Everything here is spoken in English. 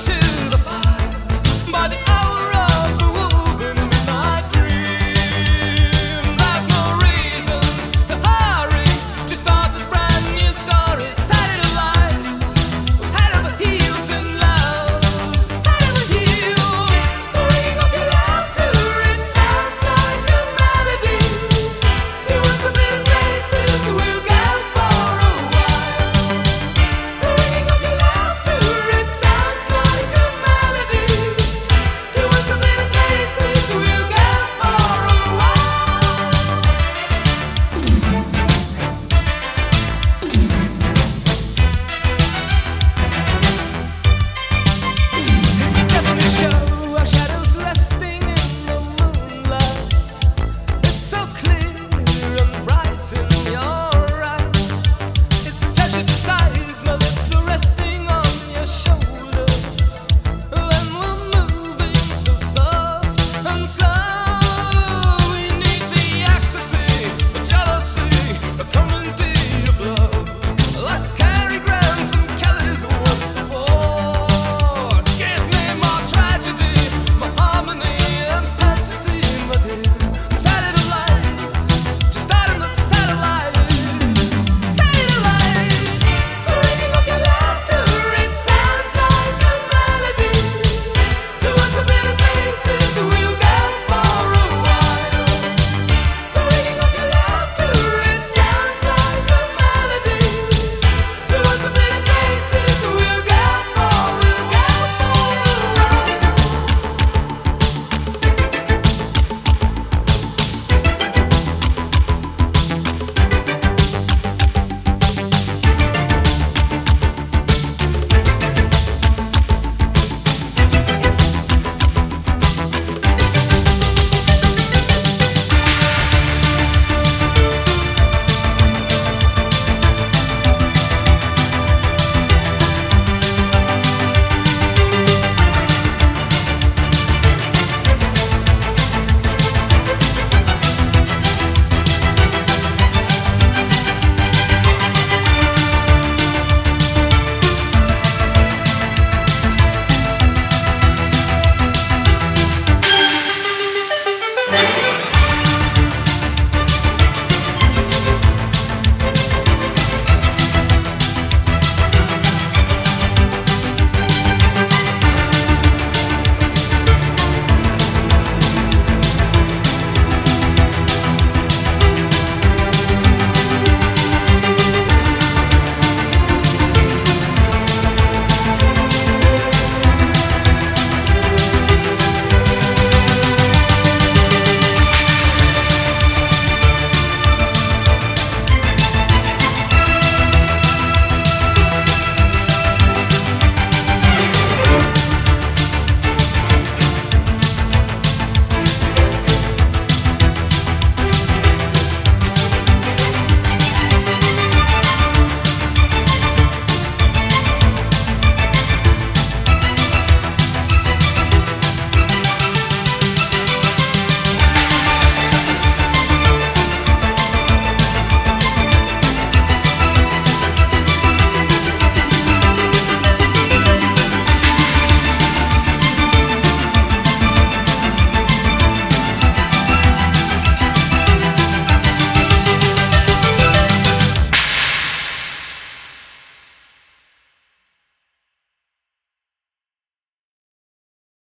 to